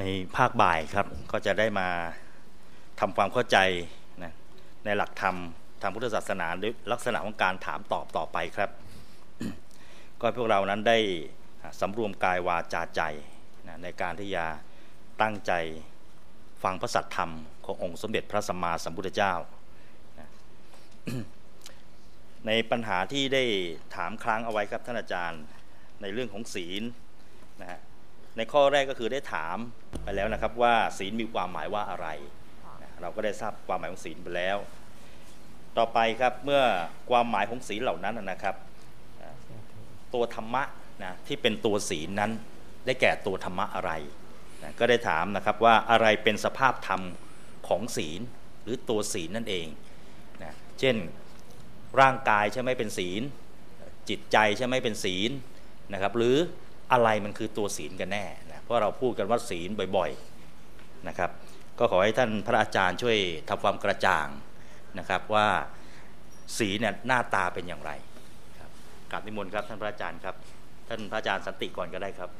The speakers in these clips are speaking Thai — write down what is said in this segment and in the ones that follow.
ในภาคบ่ายครับก็จะได้มาทำความเข้าใจนะในหลักธรรมทางพุทธศาสนาด้วยลักษณะของการถามตอบต่อไปครับ ก็พวกเรานั้นได้สำรวมกายวาจาใจนะในการที่จะตั้งใจฟังพระสัทธรรมขององค์สมเด็จพระสัมมาสัมพุทธเจ้านะในปัญหาที่ได้ถามครั้งเอาไว้ครับท่านอาจารย์ในเรื่องของศีลนะฮะ ในข้อแรกก็คือได้ถามไปแล้วนะครับว่าศีลมีความหมายว่าอะไร เราก็ได้ทราบความหมายของศีลไปแล้ว ต่อไปครับเมื่อความหมายของศีลเหล่านั้นนะครับ ตัวธรรมะนะที่เป็นตัวศีลนั้น ได้แก่ตัวธรรมะอะไรนะก็ได้ถามนะครับว่าอะไรเป็นสภาพธรรมของศีลหรือตัวศีลนั่นเองนะเช่นร่างกายใช่ไหมเป็นศีล จิตใจใช่ไหมเป็นศีลนะครับหรือ อะไรมันคือตัวศีลกันแน่นะเพราะเราพูดกันว่าศีลบ่อยๆนะครับ ก็ขอให้ท่านพระอาจารย์ช่วยทำความกระจ่างนะครับว่าศีลเนี่ยหน้าตาเป็นอย่างไรครับกราบนิมนต์ครับท่านพระอาจารย์ครับ ท่านพระอาจารย์สันติก่อนก็ได้ครับ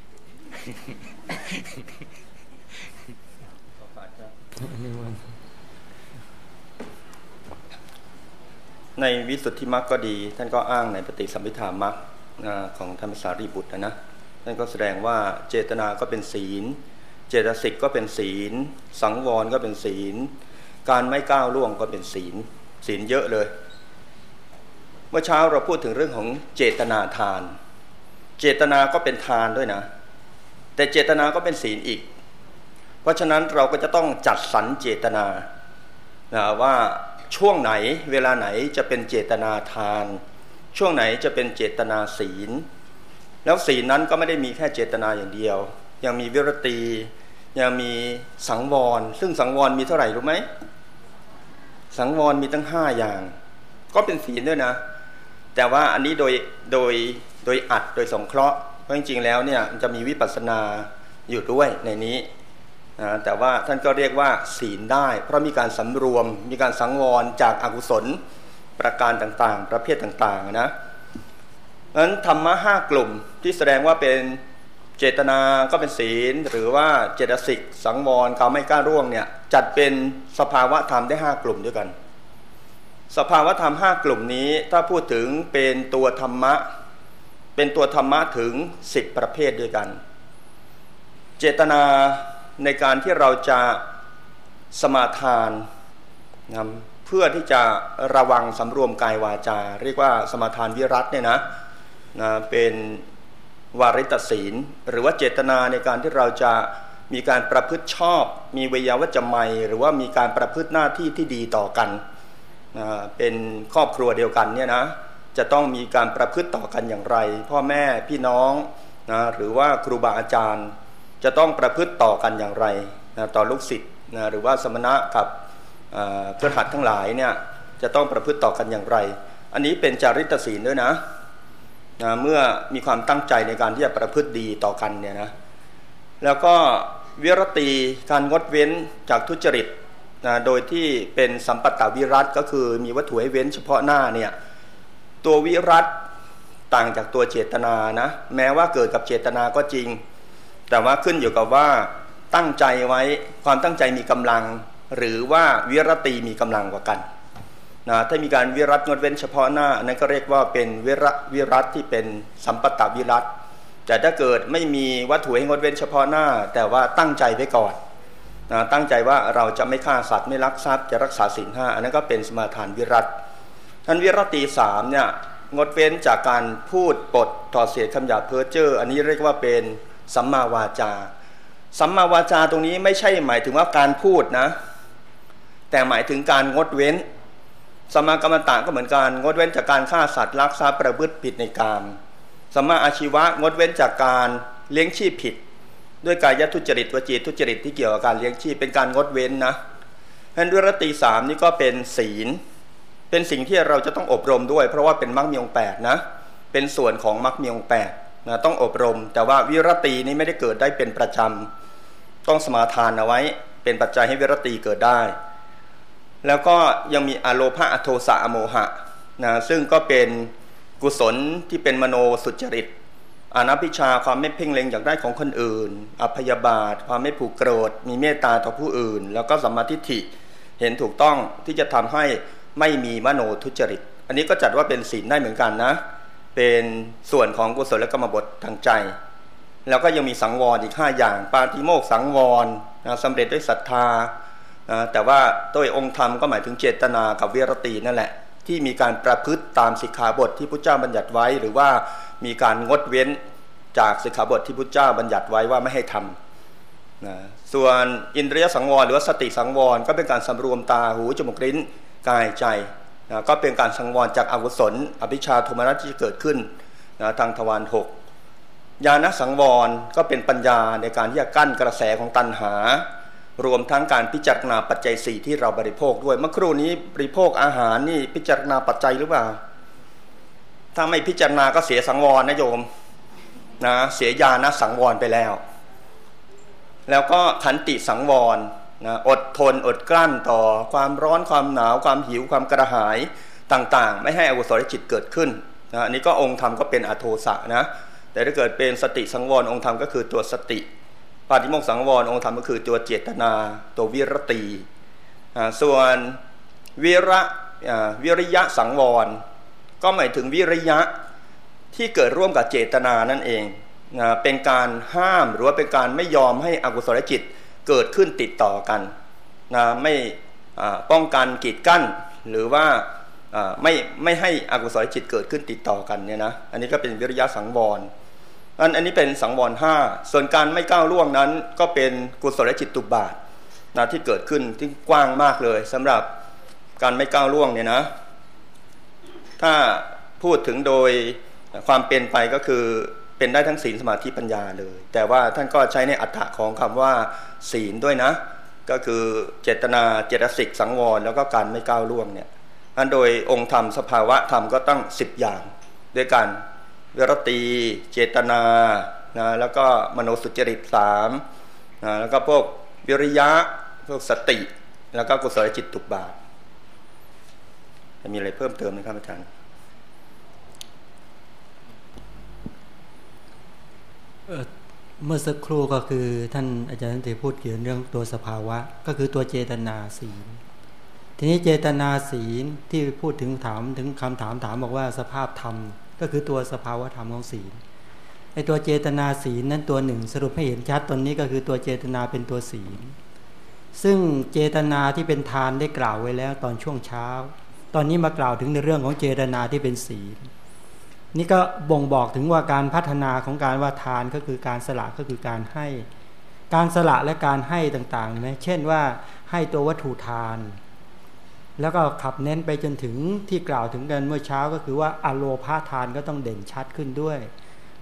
ในวิสุทธิมรรคก็ดี ท่านก็อ้างในปฏิสัมพิธามรรคของธรรมสารีบุตรนะนะ นั่นก็แสดงว่าเจตนาก็เป็นศีล เจตสิกก็เป็นศีล สังวรก็เป็นศีล การไม่ก้าวล่วงก็เป็นศีล ศีลเยอะเลย เมื่อเช้าเราพูดถึงเรื่องของเจตนาทาน เจตนาก็เป็นทานด้วยนะ แต่เจตนาก็เป็นศีลอีก เพราะฉะนั้นเราก็จะต้องจัดสรรเจตนาว่าช่วงไหนเวลาไหนจะเป็นเจตนาทาน ช่วงไหนจะเป็นเจตนาศีล แล้วศีลนั้นก็ไม่ได้มีแค่เจตนาอย่างเดียว ยังมีวิรตี ยังมีสังวร ซึ่งสังวรมีเท่าไหร่รู้ไหมสังวรมีตั้งห้าอย่าง ก็เป็นศีลด้วยนะ แต่ว่าอันนี้โดยโดยโดยอัดโดยสงเคราะห์เพราะจริงๆแล้วเนี่ยจะมีวิปัสสนาอยู่ด้วยในนี้นะแต่ว่าท่านก็เรียกว่าศีลได้ เพราะมีการสำรวม มีการสังวรจากอากุศลประการต่างๆ ประเภทต่างๆนะ นั้นธรรมะห้ากลุ่มที่แสดงว่าเป็นเจตนาก็เป็นศีล หรือว่าเจตสิกสังวรเขาไม่กล้าร่วงเนี่ยจัดเป็นสภาวะธรรมได้ห้ากลุ่มด้วยกัน สภาวะธรรมห้ากลุ่มนี้ถ้าพูดถึงเป็นตัวธรรมะ เป็นตัวธรรมะถึงสิบประเภทด้วยกัน เจตนาในการที่เราจะสมาทานนะเพื่อที่จะระวังสำรวมกายวาจา เรียกว่าสมาทานวิรัตเนี่ยนะ นะเป็นวาริตศีล หรือว่าเจตนาในการที่เราจะมีการประพฤติชอบ มีวิยาวัจไมหรือว่ามีการประพฤติหน้าที่ที่ดีต่อกันนะเป็นครอบครัวเดียวกันเนี่ยนะจะต้องมีการประพฤติต่อกันอย่างไร พ่อแม่พี่น้องนะหรือว่าครูบาอาจารย์ จะต้องประพฤติต่อกันอย่างไรนะต่อลูกศิษย์นะหรือว่าสมณะกับเครือขัดทั้งหลายเนี่ยจะต้องประพฤติต่อกันอย่างไร อันนี้เป็นจาริตศีลด้วยนะ นะเมื่อมีความตั้งใจในการที่จะประพฤติดีต่อกันเนี่ยนะแล้วก็วิรตีการงดเว้นจากทุจริตนะโดยที่เป็นสัมปัตตวิรัตก็คือมีวัตถุให้เว้นเฉพาะหน้าเนี่ยตัววิรัตต่างจากตัวเจตนานะแม้ว่าเกิดกับเจตนาก็จริง แต่ว่าขึ้นอยู่กับว่าตั้งใจไว้ความตั้งใจมีกำลัง หรือว่าวิรตีมีกำลังกว่ากัน นะถ้ามีการวิรัตงดเว้นเฉพาะหน้านั้นก็เรียกว่าเป็นวิรวิรัตที่เป็นสัมปตวิรัตแต่ถ้าเกิดไม่มีวัตถุให้งดเว้นเฉพาะหน้า แต่ว่าตั้งใจไว้ก่อนนะตั้งใจว่าเราจะไม่ฆ่าสัตว์ไม่ลักทรัพย์จะรักษาศีลห้าอันนั้นก็เป็นสมาทานวิรัตท่านวิรตีสามเนี่ยงดเว้นจากการพูดปดถอดเสียคำหยาเพ้อเจ้ออันนี้เรียกว่าเป็นสัมมาวาจา สัมมาวาจาตรงนี้ไม่ใช่หมายถึงว่าการพูดนะ แต่หมายถึงการงดเว้น สมากรรมตะก็เหมือนกันงดเว้นจากการฆ่าสัตว์ลักทรัพย์ประพฤติผิดในกามสมาอาชีวะงดเว้นจากการเลี้ยงชีพผิด ด้วยกายทุจริตวจีทุจริตที่เกี่ยวกับการเลี้ยงชีพเป็นการงดเว้นนะเพนด้วยรตีสามนี่ก็เป็นศีล เป็นสิ่งที่เราจะต้องอบรมด้วย เพราะว่าเป็นมรรคมีองแปดนะเป็นส่วนของมรรคมีองแปดนะต้องอบรม แต่ว่าวิรตีนี้ไม่ได้เกิดได้เป็นประจำต้องสมาทานเอาไว้ เป็นปัจจัยให้วิรตีเกิดได้ แล้วก็ยังมีอโลภะอโทสะอโมหะนะซึ่งก็เป็นกุศลที่เป็นมโนสุจริตอานัพิชาความไม่เพ่งเล็งอยากได้ของคนอื่น อภยาบาท ความไม่ผูกโกรธ มีเมตตาต่อผู้อื่น แล้วก็สัมมาทิฏฐิเห็นถูกต้องที่จะทำให้ไม่มีมโนทุจริต อันนี้ก็จัดว่าเป็นศีลได้เหมือนกันนะ เป็นส่วนของกุศลและกรรมบททางใจ แล้วก็ยังมีสังวรอีกห้าอย่าง ปาติโมกสังวรนะสำเร็จด้วยศรัทธา นะแต่ว่าโดยองค์ธรรมก็หมายถึงเจตนากับวิรตีนั่นแหละ ที่มีการประพฤติตามสิกขาบทที่พระเจ้าบัญญัติไว้ หรือว่ามีการงดเว้นจากสิกขาบทที่พระเจ้าบัญญัติไว้ว่าไม่ให้ทำนะส่วนอินทรียสังวรหรือว่าสติสังวรก็เป็นการสำรวมตาหูจมูกลิ้นกายใจนะก็เป็นการสังวรจากอากุศลอภิชาโทมนัสที่เกิดขึ้นนะทางทวารหกญาณสังวรก็เป็นปัญญาในการที่จะกั้นกระแสของตัณหา รวมทั้งการพิจารณาปัจจัยสี่ที่เราบริโภคด้วยเมื่อครู่นี้บริโภคอาหารนี่พิจารณาปัจจัยหรือเปล่า ถ้าไม่พิจารณาก็เสียสังวรนะโยมนะเสียญาณสังวรไปแล้ว แล้วก็ขันติสังวรนะอดทนอดกลั้นต่อความร้อนความหนาวความหิวความกระหายต่างๆ ไม่ให้อกุศลจิตเกิดขึ้นนะอันนี้ก็องค์ธรรมก็เป็นอโทสะนะแต่ถ้าเกิดเป็นสติสังวรองค์ธรรมก็คือตัวสติ ปาฏิโมกสังวรองค์ธรรมก็คือตัวเจตนา ตัววิรตีส่วนวิระวิริยะสังวร ก็หมายถึงวิริยะที่เกิดร่วมกับเจตนานั่นเองเป็นการห้ามหรือว่าเป็นการไม่ยอมให้อกุศลจิตเกิดขึ้นติดต่อกันนะไม่ป้องกันกีดกั้น หรือว่าไม่ไม่ให้อกุศลจิตเกิดขึ้นติดต่อกันเนี่ยนะอันนี้ก็เป็นวิริยะสังวร อันอันนี้เป็นสังวรห้าส่วนการไม่ก้าวล่วงนั้น ก็เป็นกุศลจิตตุบาทนะที่เกิดขึ้นที่กว้างมากเลยสำหรับการไม่ก้าวล่วงเนี่ยนะ ถ้าพูดถึงโดยความเป็นไปก็คือเป็นได้ทั้งศีลสมาธิปัญญาเลย แต่ว่าท่านก็ใช้ในอัฏฐะของคำว่า ศีลด้วยนะ ก็คือเจตนาเจตสิกสังวร แล้วก็การไม่ก้าวล่วงเนี่ยอันโดยองค์ธรรมสภาวะธรรมก็ตั้งสิบอย่างด้วยกัน วิรตี เจตนานะแล้วก็มโนสุจริตสามนะแล้วก็พวกวิริยะพวกสติ แล้วก็กุศลจิตตุบาทมีอะไรเพิ่มเติมไหมครับอาจารย์เมื่อสักครู่ก็คือท่านอาจารย์นันติพูดเกี่ยวเรื่องตัวสภาวะ ก็คือตัวเจตนาศีล ทีนี้เจตนาศีลที่พูดถึงถามถึงคำถามถามบอกว่าสภาพธรรม ก็คือตัวสภาวธรรมของศีลไอตัวเจตนาศีลนั้นตัวหนึ่ง สรุปให้เห็นชัดตอนนี้ก็คือตัวเจตนาเป็นตัวศีล ซึ่งเจตนาที่เป็นทานได้กล่าวไว้แล้วตอนช่วงเช้า ตอนนี้มากล่าวถึงในเรื่องของเจตนาที่เป็นศีล นี่ก็บ่งบอกถึงว่าการพัฒนาของการว่าทานก็คือการสละก็คือการให้ การสละและการให้ต่างๆนะเช่นว่าให้ตัววัตถุทาน แล้วก็ขับเน้นไปจนถึงที่กล่าวถึงกันเมื่อเช้าก็คือว่าอโลพาทานก็ต้องเด่นชัดขึ้นด้วย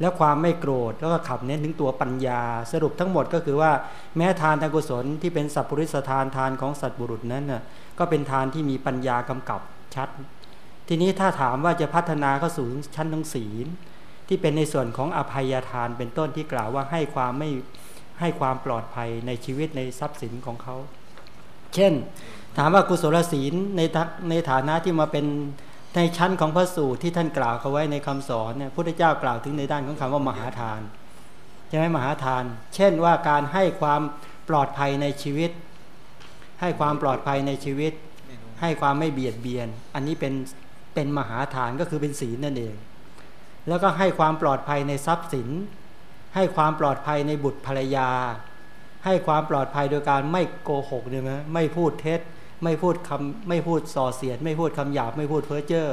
แล้วความไม่โกรธแล้วก็ขับเน้นถึงตัวปัญญา สรุปทั้งหมดก็คือว่าแม้ทานทางกุศลที่เป็นสัพพุริสทานทานของสัตว์บุรุษนั้นน่ะก็เป็นทานที่มีปัญญากำกับชัด ทีนี้ถ้าถามว่าจะพัฒนาเข้าสู่ชั้นของศีล ที่เป็นในส่วนของอภัยทานเป็นต้นที่กล่าวว่าให้ความไม่ให้ความปลอดภัยในชีวิตในทรัพย์สินของเขา เช่น ถามว่ากุศลศีลในในฐานะที่มาเป็นในชั้นของพระสูตรที่ท่านกล่าวเขาไว้ในคำสอนเนี่ยพุทธเจ้ากล่าวถึงในด้านของคำว่ามหาทานใช่ไหมมหาทาน เช่นว่าการให้ความปลอดภัยในชีวิต ให้ความปลอดภัยในชีวิต ให้ความไม่เบียดเบียน อันนี้เป็นเป็นมหาฐานก็คือเป็นศีลนั่นเอง แล้วก็ให้ความปลอดภัยในทรัพย์สิน ให้ความปลอดภัยในบุตรภรรยา ให้ความปลอดภัยโดยการไม่โกหกเนี่ยนะไม่พูดเท็จ ไม่พูดคำไม่พูดส่อเสียด ไม่พูดคำหยาบไม่พูดเพ้อเจ้อ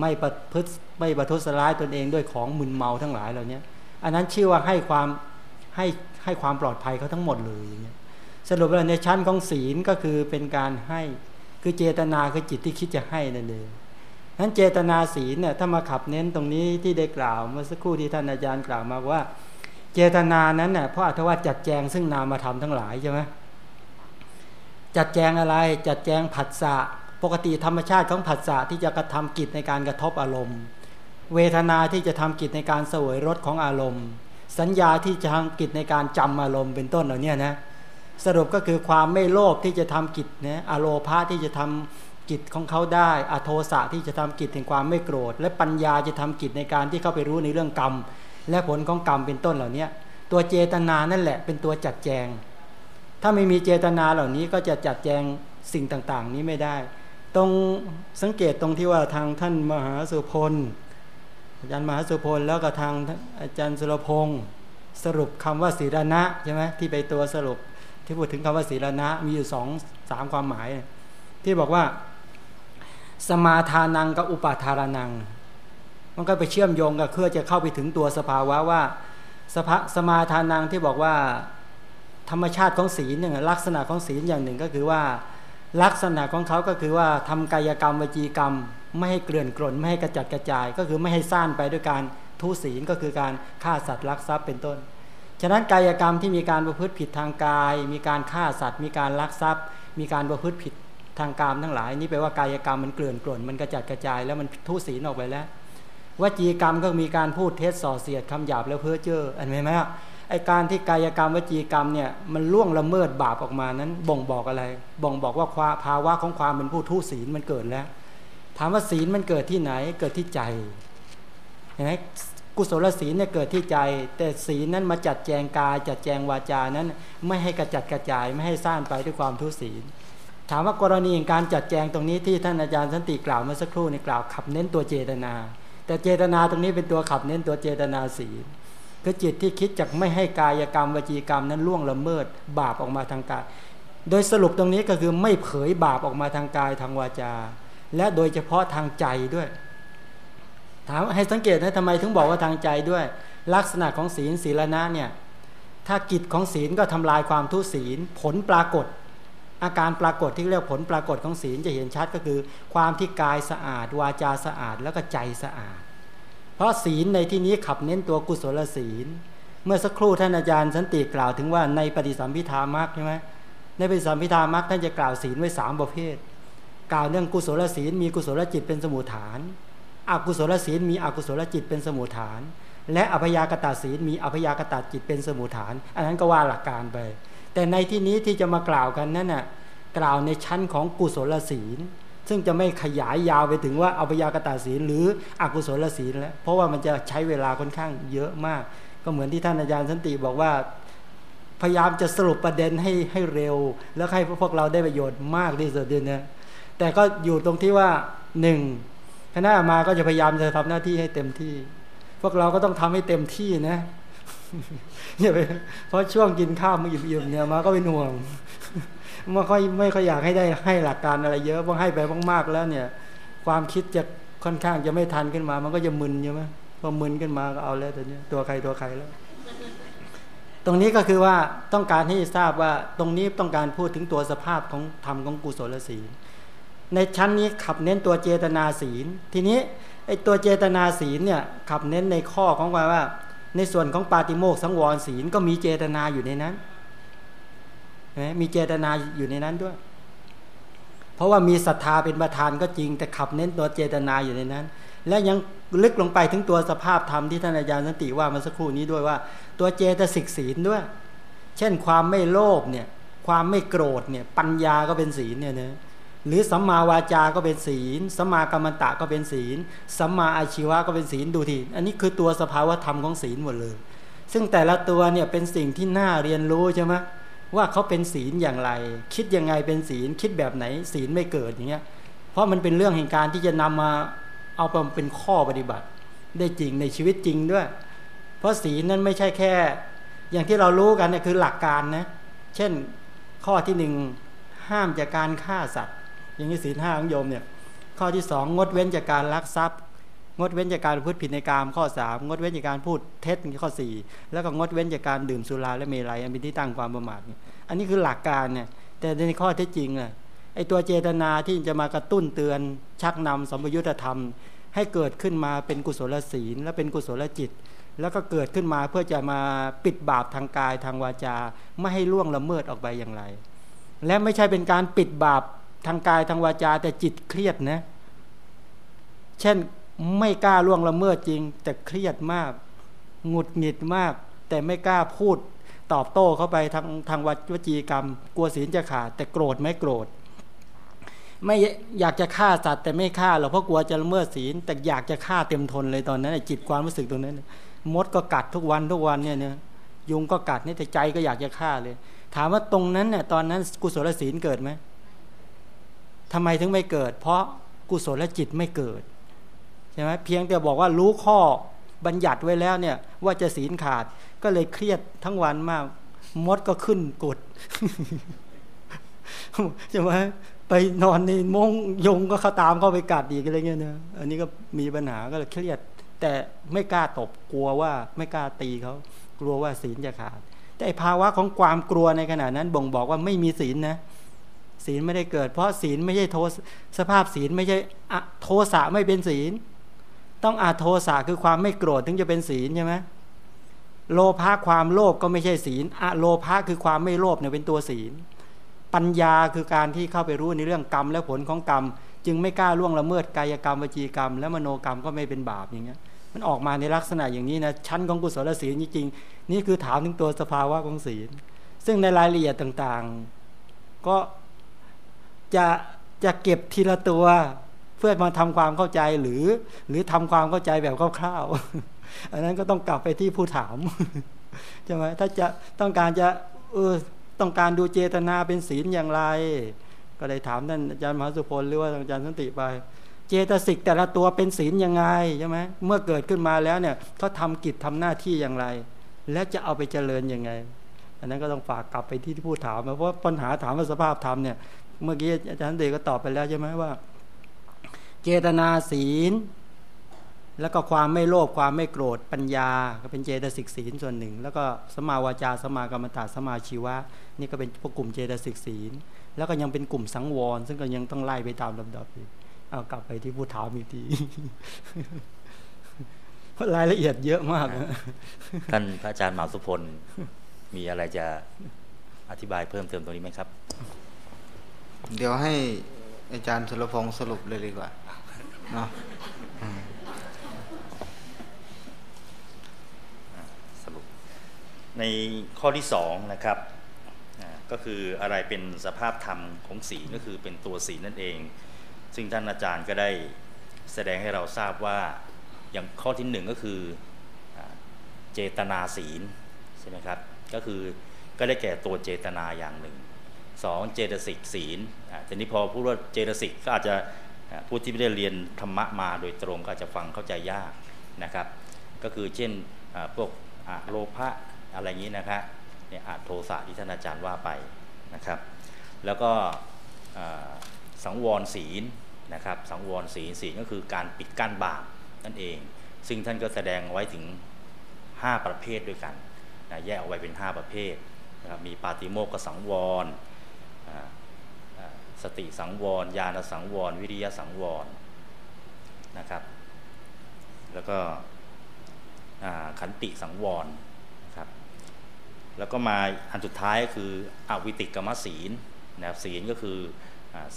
ไม่ประพฤติไม่ประทุษร้ายตนเองด้วยของมึนเมาทั้งหลายเหล่านี้อันนั้นชื่อว่าให้ความให้ให้ความปลอดภัยเขาทั้งหมดเลยอย่างเงี้ยสรุปแล้วในชั้นของศีลก็คือเป็นการให้คือเจตนาคือจิตที่คิดจะให้นั่นเองนั้นเจตนาศีลเนี่ยถ้ามาขับเน้นตรงนี้ที่ได้กล่าวเมื่อสักครู่ที่ท่านอาจารย์กล่าวมาว่า เจตนานั้นเนี่ยเพราะอัตว่าจัดแจงซึ่งนามธรรมทั้งหลายใช่ไหม จัดแจงอะไรจัดแจงผัสสะปกติธรรมชาติของผัสสะที่จะกระทำกิจในการกระทบอารมณ์ เวทนาที่จะทำกิจในการเสวยรสของอารมณ์ สัญญาที่จะทำกิจในการจำอารมณ์เป็นต้นเหล่านี้นะสรุปก็คือความไม่โลภที่จะทำกิจนะอโลภาที่จะทำกิจของเขาได้อโทสะที่จะทำกิจแห่งความไม่โกรธ และปัญญาจะทำกิจในการที่เข้าไปรู้ในเรื่องกรรม และผลของกรรมเป็นต้นเหล่านี้ตัวเจตนานั่นแหละเป็นตัวจัดแจง ถ้าไม่มีเจตนาเหล่านี้ก็จะจัดแจงสิ่งต่างๆ นี้ไม่ได้ ตรงสังเกตตรงที่ว่าทางท่านมหาสุพลอาจารย์มหาสุพลแล้วก็ทางอาจารย์สุรพงศ์สรุปคำว่าศีรณะใช่ไหมที่ไปตัวสรุป ที่พูดถึงคำว่าศีรณะมีอยู่สองสามความหมาย ที่บอกว่า สมาทานังกับอุปาทารานัง มันก็ไปเชื่อมโยงกับเพื่อจะเข้าไปถึงตัวสภาวะว่าสภสมาทานังที่บอกว่า ธรรมชาติของศีลเนี่ยลักษณะของศีลอย่างหนึ่งก็คือว่า ลักษณะของเขาก็คือว่าทำกายกรรมวจีกรรม ไม่ให้เกลื่อนกล่นไม่ให้กระจัดกระจาย ก็คือไม่ให้ซ่านไปด้วยการทุศีลก็คือการฆ่าสัตว์ลักทรัพย์เป็นต้น ฉะนั้นกายกรรมที่มีการประพฤติผิดทางกาย มีการฆ่าสัตว์ มีการลักทรัพย์ มีการประพฤติผิดทางกามทั้งหลาย นี่แปลว่ากายกรรมมันเกลื่อนกล่นมันกระจัดกระจายแล้วมันทุศีลออกไปแล้ววจีกรรมก็มีการพูดเท็จส่อเสียดคำหยาบแล้วเพ้อเจ้ออันไหมไหม ไอการที่กายกรรมวจีกรรมเนี่ยมันล่วงละเมิดบาปออกมานั้นบ่งบอกอะไร บ่งบอกว่าความภาวะของความเป็นผู้ทุศีลมันเกิดแล้ว ถามว่าศีลมันเกิดที่ไหนเกิดที่ใจเห็นไหมกุศลศีลเนี่ยเกิดที่ใจ แต่ศีลนั้นมาจัดแจงกาย จัดแจงวาจานั้น ไม่ให้กระจัดกระจายไม่ให้สร้างไปด้วยความทุศีล ถามว่ากรณีการจัดแจงตรงนี้ที่ท่านอาจารย์สันติกล่าวเมื่อสักครู่ในกล่าวขับเน้นตัวเจตนา แต่เจตนาตรงนี้เป็นตัวขับเน้นตัวเจตนาศีล คือจิตที่คิดจากไม่ให้กายกรรมวจีกรรมนั้นล่วงละเมิดบาปออกมาทางกาย โดยสรุปตรงนี้ก็คือไม่เผยบาปออกมาทางกายทางวาจา และโดยเฉพาะทางใจด้วย ถามให้สังเกตนะทำไมถึงบอกว่าทางใจด้วย ลักษณะของศีลศีลนะเนี่ยถ้ากิจของศีลก็ทำลายความทุศีลผลปรากฏ อาการปรากฏที่เรียกผลปรากฏของศีลจะเห็นชัดก็คือ ความที่กายสะอาด วาจาสะอาดแล้วก็ใจสะอาด เพราะศีลในที่นี้ขับเน้นตัวกุศลศีล เมื่อสักครู่ท่านอาจารย์สันติกล่าวถึงว่าในปฏิสัมพิธามักใช่ไหมในปฏิสัมพิธามักท่านจะกล่าวศีลไว้สามประเภท กล่าวเรื่องกุศลศีลมีกุศลจิตเป็นสมุทฐานอกุศลศีลมีอกุศลจิตเป็นสมุทฐาน และอภยากตาศีลมีอภยากตาจิตเป็นสมุทฐาน อันนั้นก็ว่าหลักการไป แต่ในที่นี้ที่จะมากล่าวกันนั่นน่ะกล่าวในชั้นของกุศลศีล ซึ่งจะไม่ขยายยาวไปถึงว่าอภยากตาศีลหรืออกุศลศีลแล้วเพราะว่ามันจะใช้เวลาค่อนข้างเยอะมาก ก็เหมือนที่ท่านอาจารย์สันติบอกว่า พยายามจะสรุปประเด็นให้ให้เร็ว แล้วให้พวกเราได้ประโยชน์มากที่สุดเนี่ยแต่ก็อยู่ตรงที่ว่าหนึ่งคณะมาก็จะพยายามจะทำหน้าที่ให้เต็มที่ พวกเราก็ต้องทำให้เต็มที่นะอย่าไปเพราะช่วงกินข้าวมาอิ่มๆเนี่ยมาก็เป็นห่วง ไม่ค่อยไม่ค่อยอยากให้ได้ให้หลักการอะไรเยอะเพราะให้ไปมากๆแล้วเนี่ย ความคิดจะค่อนข้างจะไม่ทันขึ้นมา มันก็จะมึนใช่ไหมพอมึนขึ้นมาก็เอาแล้วตัวนี้ตัวใครตัวใครแล้ว ตรงนี้ก็คือว่าต้องการให้ทราบว่าตรงนี้ต้องการพูดถึงตัวสภาพของธรรมของกุศลศีล ในชั้นนี้ขับเน้นตัวเจตนาศีล ทีนี้ไอ้ตัวเจตนาศีลเนี่ยขับเน้นในข้อของว่าว่า ในส่วนของปาติโมกสังวรศีลก็มีเจตนาอยู่ในนั้น มีเจตนาอยู่ในนั้นด้วย เพราะว่ามีศรัทธาเป็นประธานก็จริง แต่ขับเน้นตัวเจตนาอยู่ในนั้น และยังลึกลงไปถึงตัวสภาพธรรมที่ท่านอาจารย์สันติว่ามาสักครู่นี้ด้วยว่า ตัวเจตสิกศีลด้วย เช่นความไม่โลภเนี่ย ความไม่โกรธเนี่ย ปัญญาก็เป็นศีลเนี่ยนะหรือสัมมาวาจาก็เป็นศีลสัมมากรรมตะก็เป็นศีลสัมมาอาชีวะก็เป็นศีลดูทีอันนี้คือตัวสภาวธรรมของศีลหมดเลย ซึ่งแต่ละตัวเนี่ยเป็นสิ่งที่น่าเรียนรู้ใช่ไหม ว่าเขาเป็นศีลอย่างไร คิดยังไงเป็นศีลคิดแบบไหน ศีลไม่เกิดอย่างเงี้ยเพราะมันเป็นเรื่องแห่งการที่จะนำมาเอาไปเป็นข้อปฏิบัติ ได้จริงในชีวิตจริงด้วย เพราะศีลนั้นไม่ใช่แค่ อย่างที่เรารู้กันเนี่ยคือหลักการนะเช่นข้อที่หนึ่งห้ามจากการฆ่าสัตว์ อย่างนี้ศีลห้าของโยมเนี่ยข้อที่สองงดเว้นจากการลักทรัพย์ งดเว้นจากการพูดผิดในกามข้อสามงดเว้นจากการพูดเท็จข้อสี่แล้วก็งดเว้นจากการดื่มสุราและเมลัยอันเป็นที่ตั้งความประมาทอันนี้คือหลักการเนี่ยแต่ในข้อเท็จจริงอะไอตัวเจตนาที่จะมากระตุ้นเตือนชักนำสมยุทธธรรม ให้เกิดขึ้นมาเป็นกุศลศีล และเป็นกุศลจิต แล้วก็เกิดขึ้นมาเพื่อจะมาปิดบาปทางกายทางวาจา ไม่ให้ล่วงละเมิดออกไปอย่างไร และไม่ใช่เป็นการปิดบาปทางกายทางวาจา แต่จิตเครียดนะ เช่น ไม่กล้าล่วงละเมิดจริง แต่เครียดมากหงุดหงิดมาก แต่ไม่กล้าพูดตอบโต้เข้าไปทางทางวจีกรรม กลัวศีลจะขาดแต่โกรธไม่โกรธ ไม่อยากจะฆ่าสัตว์แต่ไม่ฆ่าหรอกเพราะกลัวจะละเมิดศีล แต่อยากจะฆ่าเต็มทนเลยตอนนั้นจิตความรู้สึกตรงนั้น มดก็กัดทุกวันทุกวันเนี่ยเนี่ยยุงก็กัดนี่แต่ใจก็อยากจะฆ่าเลย ถามว่าตรงนั้นเนี่ยตอนนั้นกุศลศีลเกิดไหมทำไมถึงไม่เกิด เพราะกุศลจิตไม่เกิด ใช่ไหมเพียงแต่บอกว่ารู้ข้อบัญญัติไว้แล้วเนี่ย ว่าจะศีลขาดก็เลยเครียดทั้งวันมากมดก็ขึ้นกดใช่ไหมไปนอนในมงยงก็เขาตามเข้าไปกัดอีกอะไรเงี้ยนะอันนี้ก็มีปัญหาก็เลยเครียด แต่ไม่กล้าตบกลัวว่าไม่กล้าตีเขากลัวว่าศีลจะขาด แต่ภาวะของความกลัวในขณะนั้น บ่งบอกว่าไม่มีศีลนะศีลไม่ได้เกิด เพราะศีลไม่ใช่โทสภาพศีลไม่ใช่โทสะไม่เป็นศีล ต้องอาโทสะคือความไม่โกรธถึงจะเป็นศีลใช่ไหมโลภะความโลภก็ไม่ใช่ศีลอะโลภะคือความไม่โลภเนี่ยเป็นตัวศีล ปัญญาคือการที่เข้าไปรู้ในเรื่องกรรมและผลของกรรม จึงไม่กล้าล่วงละเมิดกายกรรมวจีกรรม และมโนกรรมก็ไม่เป็นบาปอย่างเงี้ยมันออกมาในลักษณะอย่างนี้นะชั้นของกุศลศีลจริงๆนี่คือถามถึงตัวสภาวะของศีล ซึ่งในรายละเอียดต่างๆ ก็จะจะเก็บทีละตัว เพื่อมาทำความเข้าใจหรือ หรือทำความเข้าใจแบบคร่าวๆอันนั้นก็ต้องกลับไปที่ผู้ถามใช่ไหมถ้าจะต้องการจะเออต้องการดูเจตนาเป็นศีลอย่างไร ก็เลยถามท่านอาจารย์มหาสุพลหรือว่าอาจารย์สันติไป เจตสิกแต่ละตัวเป็นศีลยังไงใช่ไหมเมื่อเกิดขึ้นมาแล้วเนี่ยเขาทากิจทำหน้าที่อย่างไร และจะเอาไปเจริญยังไง อันนั้นก็ต้องฝากกลับไปที่ที่ผู้ถามเพราะปัญหาถามว่าสภาพธรรมเนี่ยเมื่อกี้อาจารย์เดก็ตอบไปแล้วใช่ไหมว่า เจตนาศีล แล้วก็ความไม่โลภความไม่โกรธปัญญา ก็เป็นเจตสิกศีลส่วนหนึ่ง แล้วก็สมาวาจาสมากรรมตาสมาชีวะ นี่ก็เป็นพวกกลุ่มเจตสิกศีล แล้วก็ยังเป็นกลุ่มสังวร ซึ่งก็ยังต้องไล่ไปตามลำดับอีกเอากลับไปที่ผู้ถามอีกทีรายละเอียดเยอะมากท่านพระอาจารย์หมาสุพลมีอะไรจะอธิบายเพิ่มเติมตรงนี้ไหมครับ เดี๋ยวให้ อาจารย์สุรพงศ์สรุปเลยดีกว่าเนาะสรุป ในข้อที่สองนะครับก็คืออะไรเป็นสภาพธรรมของสีก็คือเป็นตัวสีนั่นเอง ซึ่งท่านอาจารย์ก็ได้แสดงให้เราทราบว่าอย่างข้อที่หนึ่งก็คือเจตนาศีลใช่ไหมครับก็คือก็ได้แก่ตัวเจตนาอย่างหนึ่ง สองเจตสิกศีลทีนี้พอพูดว่าเจตสิกก็อาจจะผู้ที่ไม่ได้เรียนธรรมะมาโดยตรงก็อาจจะฟังเข้าใจยากนะครับ ก็คือเช่นพวกโลภะอะไรอย่างนี้นะครับเนี่ยอาจโทสะที่ท่านอาจารย์ว่าไปนะครับ แล้วก็สังวรศีลนะครับ สังวรศีลศีลก็คือการปิดกั้นบาปนั่นเอง ซึ่งท่านก็แสดงไว้ถึง 5 ประเภทด้วยกันนะแยกเอาไว้เป็น 5 ประเภทนะครับมีปาติโมกสังวร สติสังวร ญาณสังวร วิริยะสังวรนะครับ แล้วก็ขันติสังวรครับ แล้วก็มาอันสุดท้ายคืออวิติกรรมศีลนะครับศีลก็คือ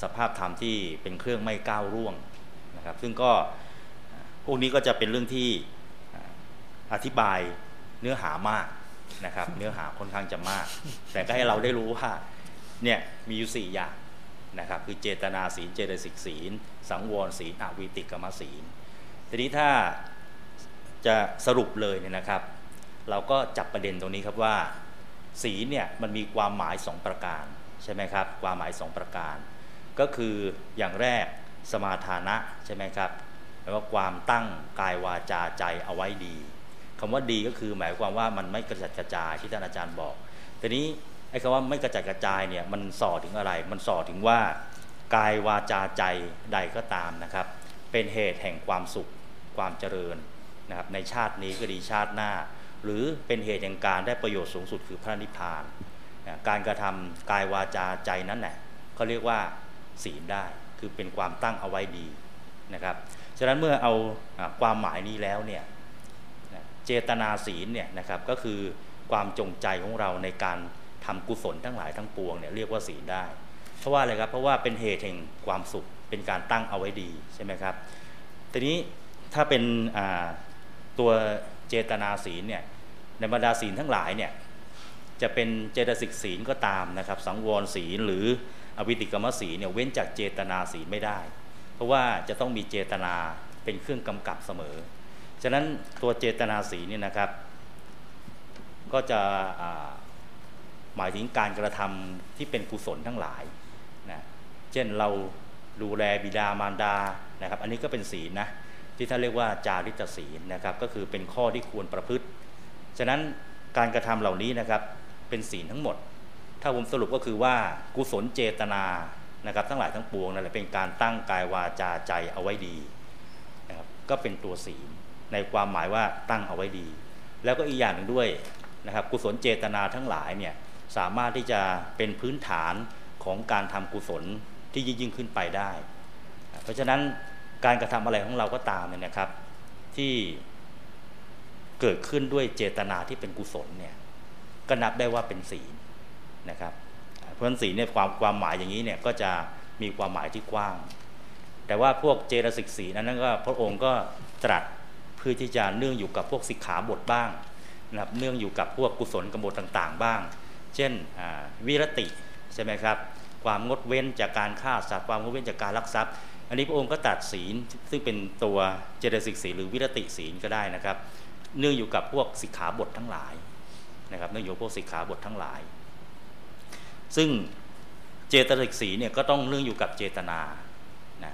สภาพธรรมที่เป็นเครื่องไม่ก้าวร่วงนะครับ ซึ่งก็พวกนี้ก็จะเป็นเรื่องที่อธิบายเนื้อหามากนะครับ เนื้อหาค่อนข้างจะมาก แต่ก็ให้เราได้รู้ว่าเนี่ยมีอยู่สี่อย่าง นะครับคือเจตนาศีลเจตสิกศีล สังวรศีลอวิติกรรมศีลทีนี้ถ้าจะสรุปเลยเนี่ยนะครับ เราก็จับประเด็นตรงนี้ครับว่า ศีลเนี่ยมันมีความหมายสองประการใช่ไหมครับความหมายสองประการ ก็คืออย่างแรกสมาทานะใช่ไหมครับแล้วก็ความตั้งกายวาจาใจเอาไว้ดีคำว่าดีก็คือหมายความว่ามันไม่กระจัดกระจายที่ท่านอาจารย์บอกทีนี้ ไอ้คำว่าไม่กระจัดกระจายเนี่ยมันส่อถึงอะไร มันส่อถึงว่ากายวาจาใจใดก็ตามนะครับ เป็นเหตุแห่งความสุขความเจริญนะครับในชาตินี้ก็ดีชาติหน้า หรือเป็นเหตุแห่งการได้ประโยชน์สูงสุดคือพระนิพพานการกระทำกายวาจาใจนั้นแหละเขาเรียกว่าศีลได้คือเป็นความตั้งเอาไว้ดีนะครับฉะนั้นเมื่อเอาความหมายนี้แล้วเนี่ยเจตนาศีลเนี่ยนะครับก็คือความจงใจของเราในการ ทำกุศลทั้งหลายทั้งปวงเนี่ยเรียกว่าศีลได้ เพราะว่าอะไรครับเพราะว่าเป็นเหตุแห่งความสุขเป็นการตั้งเอาไว้ดีใช่ไหมครับทีนี้ถ้าเป็นตัวเจตนาศีลเนี่ยในบรรดาศีลทั้งหลายเนี่ยจะเป็นเจตสิกศีลก็ตามนะครับ สังวรศีลหรืออวิติกรรมศีลเนี่ยเว้นจากเจตนาศีลไม่ได้ เพราะว่าจะต้องมีเจตนาเป็นเครื่องกำกับเสมอ ฉะนั้นตัวเจตนาสีลเนี่ยนะครับ ก็จะ หมายถึงการกระทำที่เป็นกุศลทั้งหลายนะเช่นเราดูแลบิดามารดานะครับ อันนี้ก็เป็นศีลนะที่ท่านเรียกว่าจาริตศีลนะครับ ก็คือเป็นข้อที่ควรประพฤติ ฉะนั้นการกระทำเหล่านี้นะครับเป็นศีลทั้งหมด ถ้าผมสรุปก็คือว่ากุศลเจตนานะครับทั้งหลายทั้งปวงนั่นแหละเป็นการตั้งกายวาจาใจเอาไว้ดีนะครับก็เป็นตัวศีลในความหมายว่าตั้งเอาไว้ดี แล้วก็อีกอย่างหนึ่งด้วยนะครับกุศลเจตนาทั้งหลายเนี่ย สามารถที่จะเป็นพื้นฐานของการทำกุศลที่ยิ่งยิ่งขึ้นไปได้ เพราะฉะนั้นการกระทำอะไรของเราก็ตามเนี่ยนะครับ ที่เกิดขึ้นด้วยเจตนาที่เป็นกุศลเนี่ยก็นับได้ว่าเป็นศีลนะครับเพราะฉะนั้นศีลเนี่ยความความหมายอย่างนี้เนี่ยก็จะมีความหมายที่กว้าง แต่ว่าพวกเจตสิกศีนั้นก็พระองค์ก็ตรัสเพื่อที่จะเนื่องอยู่กับพวกสิกขาบทบ้างนะครับเนื่องอยู่กับพวกกุศลกรรมบทต่าง ๆ บ้าง เช่นวิรติใช่ไหมครับความงดเว้นจากการฆ่าสัตว์ความงดเว้นจากการลักทรัพย์ อันนี้พระองค์ก็ตัดศีลซึ่งเป็นตัวเจตสิกศีลหรือวิรติศีลก็ได้นะครับ เนื่องอยู่กับพวกสิกขาบททั้งหลายนะครับเนื่องอยู่พวกสิกขาบททั้งหลาย ซึ่งเจตสิกศีเนี่ยก็ต้องเนื่องอยู่กับเจตนานะ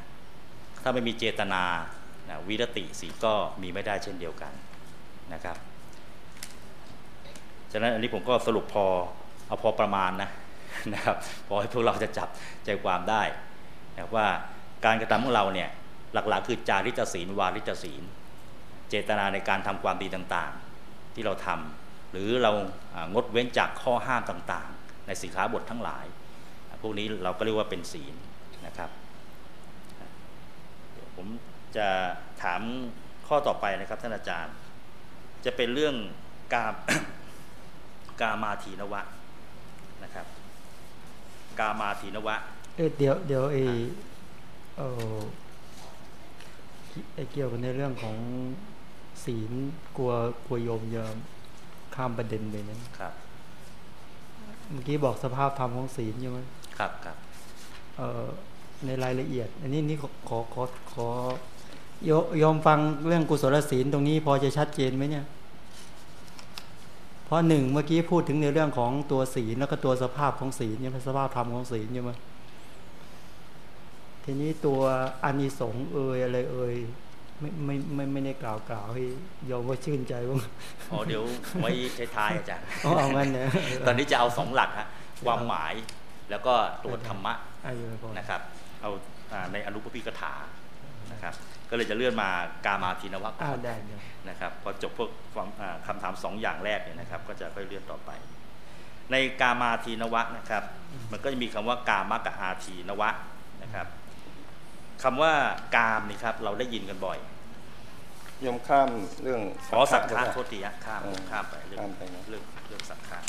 ถ้าไม่มีเจตนานะวิรติสีก็มีไม่ได้เช่นเดียวกันนะครับฉะนั้นอันนี้ผมก็สรุปพอ เอาพอประมาณนะนะครับพอให้พวกเราจะจับใจความได้นะว่าการกระทำของเราเนี่ยหลักๆ คือจาริตศีลวาริตศีล เจตนาในการทำความดีต่างๆ ที่เราทำหรือเรางดเว้นจากข้อห้ามต่างๆ ในสิกขาบททั้งหลาย พวกนี้เราก็เรียกว่าเป็นศีลนะครับผมจะถามข้อต่อไปนะครับท่านอาจารย์ จะเป็นเรื่องกากามาทีนวะ กามาทีนวะ เออเดี๋ยวเดี๋ยวไอเออไอเกี่ยวกับในเรื่องของศีลกลัวกลัวโยมเยิมข้ามประเด็นไปนะครับ เมื่อกี้บอกสภาพธรรมของศีลใช่ไหมครับครับเออในรายละเอียด อันนี้นี่ขอขอขอขอยอมฟังเรื่องกุศลศีลตรงนี้พอจะชัดเจนไหมเนี่ย เพราะหนึ่งเมื่อกี้พูดถึงในเรื่องของตัวศีลแล้วก็ตัวสภาพของศีลเนี่ยสภาพธรรมของศีลใช่ไหมทีนี้ตัวอานิสงส์เอ่ยอะไรเอ่ยไม่ไม่ไม่ไม่ได้กล่าวกล่าวให้ยอมว่าชื่นใจว่าอ๋อเดี๋ยวไว้ท้ายอาจารย์อ๋อเอางั้นนะตอนนี้จะเอาสองหลักฮะความหมายแล้วก็ตัวธรรมะนะครับ เอาในอนุปปิกถา นะครับก็เลยจะเลื่อนมากามาทีนวัตก่อนนะครับพอจบพวกคำถามสองอย่างแรกเนี่ยนะครับก็จะค่อยเลื่อนต่อไป ในกามาทีนวะนะครับ มันก็จะมีคำว่ากามกับอาทีนวะนะครับคำว่ากามนี่ครับเราได้ยินกันบ่อยยมข้ามเรื่องขอสักขะโทษทีข้ามข้ามไปเรื่องเรื่องเรื่องสักขะ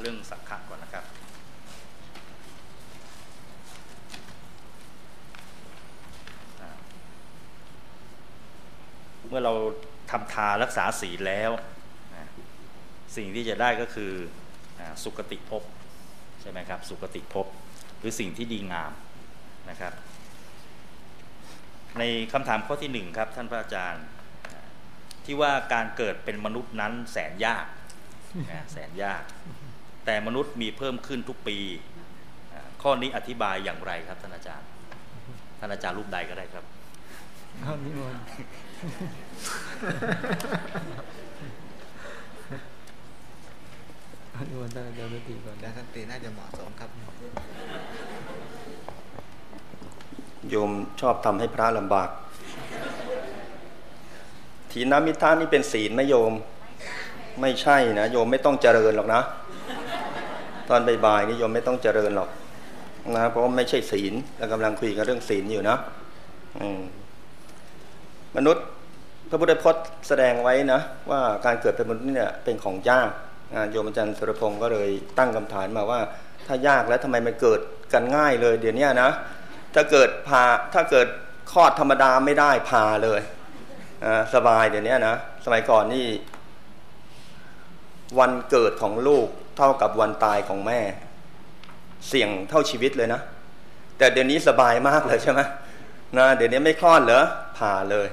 เรื่องสักขะก่อนนะครับ เมื่อเราทำทารักษาศีลแล้ว สิ่งที่จะได้ก็คือสุกติภพใช่ไหมครับ สุกติภพหรือสิ่งที่ดีงามนะครับ ในคำถามข้อที่หนึ่งครับท่านพระอาจารย์ที่ว่าการเกิดเป็นมนุษย์นั้นแสนยาก แสนยาก แต่มนุษย์มีเพิ่มขึ้นทุกปี ข้อนี้อธิบายอย่างไรครับท่านอาจารย์ ท่านอาจารย์รูปใดก็ได้ครับข้อนี้มันอันนี้วันได้เดี๋ยวตีก่อนแล้วท่านตีน่าจะเหมาะสมครับ โยมชอบทำให้พระลำบาก ทีนามิทานี่เป็นศีลไหมโยม ไม่ใช่นะโยมไม่ต้องเจริญหรอกนะ ตอนบ่ายๆนี่โยมไม่ต้องเจริญหรอกนะเพราะว่าไม่ใช่ศีลเรากำลังคุยกันเรื่องศีลอยู่นะมนุษย์พระพุทธพจน์แสดงไว้นะ ว่าการเกิดเป็นมนุษย์เนี่ยเป็นของยากโยมอาจารย์สุรพงศ์ก็เลยตั้งคำถามมาว่า ถ้ายากแล้วทำไมมันเกิดกันง่ายเลย เดี๋ยวนี้นะ ถ้าเกิดพาถ้าเกิดคลอดธรรมดาไม่ได้พาเลยสบายเดี๋ยวนี้นะสมัยก่อนนี่ วันเกิดของลูกเท่ากับวันตายของแม่ เสี่ยงเท่าชีวิตเลยนะ แต่เดี๋ยวนี้สบายมากเลยใช่ไหมนะเดี๋ยวนี้ไม่คลอดเหรอผ่าเลย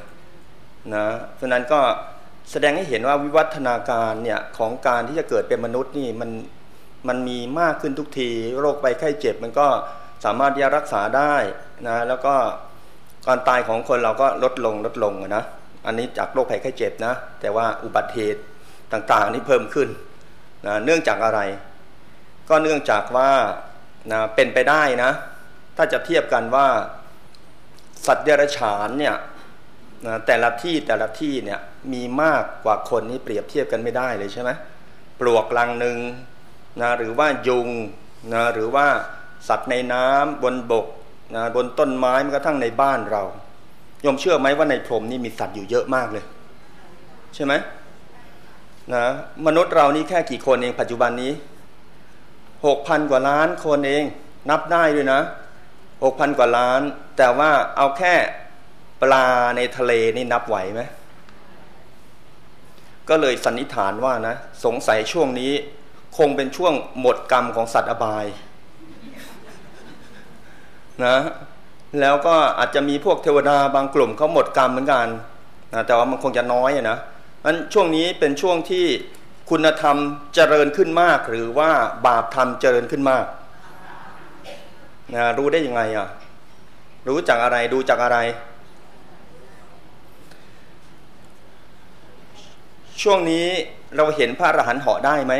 นะเพราะนั้นก็แสดงให้เห็นว่าวิวัฒนาการเนี่ยของการที่จะเกิดเป็นมนุษย์นี่มันมันมีมากขึ้นทุกที โรคไปไข้เจ็บมันก็สามารถที่จะรักษาได้นะแล้วก็การตายของคนเราก็ลดลงลดลงนะอันนี้จากโรคภัยไข้เจ็บนะ แต่ว่าอุบัติเหตุ ต่างๆนี่เพิ่มขึ้นนะเนื่องจากอะไร ก็เนื่องจากว่านะเป็นไปได้นะ ถ้าจะเทียบกันว่าสัตว์เดรัจฉานเนี่ยนะแต่ละที่แต่ละที่เนี่ยมีมากกว่าคนนี่เปรียบเทียบกันไม่ได้เลยใช่ไหมปลวกลังหนึ่งนะหรือว่ายุงนะหรือว่าสัตว์ในน้ำบนบกนะบนต้นไม้แม้กระทั่งในบ้านเรายมเชื่อไหมว่าในพรมนี่มีสัตว์อยู่เยอะมากเลย ใช่ไหม นะมนุษย์เรานี่แค่กี่คนเองปัจจุบันนี้หกพันกว่าล้านคนเอง นับได้ด้วยนะหกพันกว่าล้าน แต่ว่าเอาแค่ปลาในทะเลนี่นับไหวไหมก็เลยสันนิษฐานว่านะ สงสัยช่วงนี้คงเป็นช่วงหมดกรรมของสัตว์อบายนะแล้วก็อาจจะมีพวกเทวดาบางกลุ่มเขาหมดกรรมเหมือนกันนะแต่ว่ามันคงจะน้อยนะ นั้นช่วงนี้เป็นช่วงที่คุณธรรมเจริญขึ้นมาก หรือว่าบาปธรรมเจริญขึ้นมากนะรู้ได้ยังไงอะรู้จากอะไรดูจากอะไร ช่วงนี้เราเห็นพระอรหันต์เหาะได้ไหม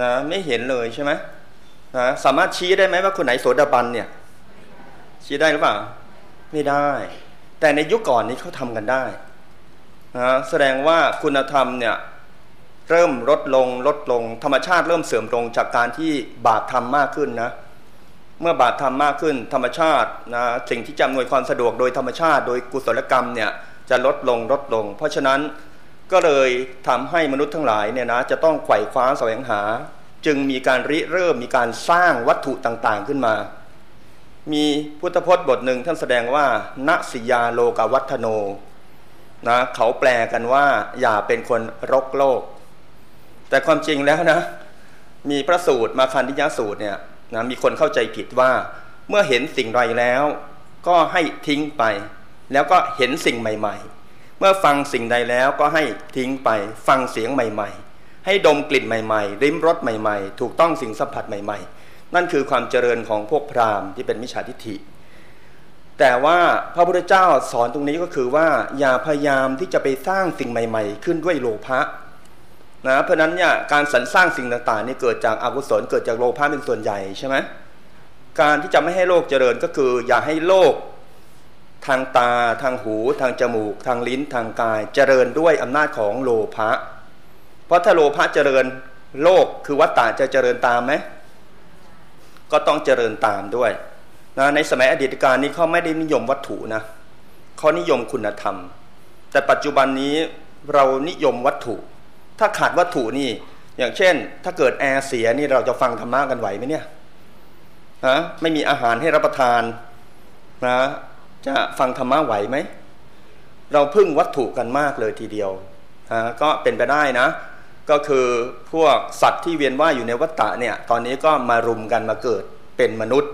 นะไม่เห็นเลยใช่ไหมนะสามารถชี้ได้ไหมว่าคนไหนโสดาบันเนี่ย ชี้ได้หรือเปล่า ไม่ได้ แต่ในยุคก่อนนี้เขาทำกันได้ นะแสดงว่าคุณธรรมเนี่ยเริ่มลดลงลดลง ธรรมชาติเริ่มเสื่อมลงจากการที่บาปทำมากขึ้นนะเมื่อบาปทำมากขึ้น ธรรมชาตินะสิ่งที่จำนวยความสะดวกโดยธรรมชาติ โดยกุศลกรรมเนี่ยจะลดลงลดลง เพราะฉะนั้นก็เลยทำให้มนุษย์ทั้งหลายเนี่ยนะจะต้องไขว่คว้าแสวงหา จึงมีการริเริ่มมีการสร้างวัตถุต่างๆขึ้นมา มีพุทธพจน์บทหนึ่งท่านแสดงว่าณสิยาโลกวัฒโน นะเขาแปลกันว่า อย่าเป็นคนรกโลก แต่ความจริงแล้วนะ มีพระสูตรมาคันธิยาสูตรเนี่ยนะมีคนเข้าใจผิดว่า เมื่อเห็นสิ่งใดแล้ว ก็ให้ทิ้งไป แล้วก็เห็นสิ่งใหม่ ๆ เมื่อฟังสิ่งใดแล้วก็ให้ทิ้งไป ฟังเสียงใหม่ ๆ ให้ดมกลิ่นใหม่ๆริมรสใหม่ ๆ ถูกต้องสิ่งสัมผัสใหม่ ๆ นั่นคือความเจริญของพวกพราหมณ์ที่เป็นมิจฉาทิฏฐิ แต่ว่าพระพุทธเจ้าสอนตรงนี้ก็คือว่าอย่าพยายามที่จะไปสร้างสิ่งใหม่ ๆ ขึ้นด้วยโลภะนะเพราะนั้นเนี่ยการสรรสร้างสิ่งต่างๆนี่เกิดจากอากุศลเกิดจากโลภะเป็นส่วนใหญ่ใช่ไหมการที่จะไม่ให้โลกเจริญก็คือ อย่าให้โลกทางตา ทางหู ทางจมูก ทางลิ้นทางกายเจริญด้วยอำนาจของโลภะเพราะถ้าโลภะเจริญโลกคือวัตตาจะเจริญตามไหมก็ต้องเจริญตามด้วย นะในสมัยอดีตการนี้เขาไม่ได้นิยมวัตถุนะเขานิยมคุณธรรม แต่ปัจจุบันนี้เรานิยมวัตถุ ถ้าขาดวัตถุนี่ อย่างเช่น ถ้าเกิดแอร์เสียนี่เราจะฟังธรรมะกันไหวไหมเนี่ยนะไม่มีอาหารให้รับประทานนะจะฟังธรรมะไหวไหมเราพึ่งวัตถุกันมากเลยทีเดียวนะก็เป็นไปได้นะ ก็คือพวกสัตว์ที่เวียนว่ายอยู่ในวัฏฏะเนี่ย ตอนนี้ก็มารุมกันมาเกิดเป็นมนุษย์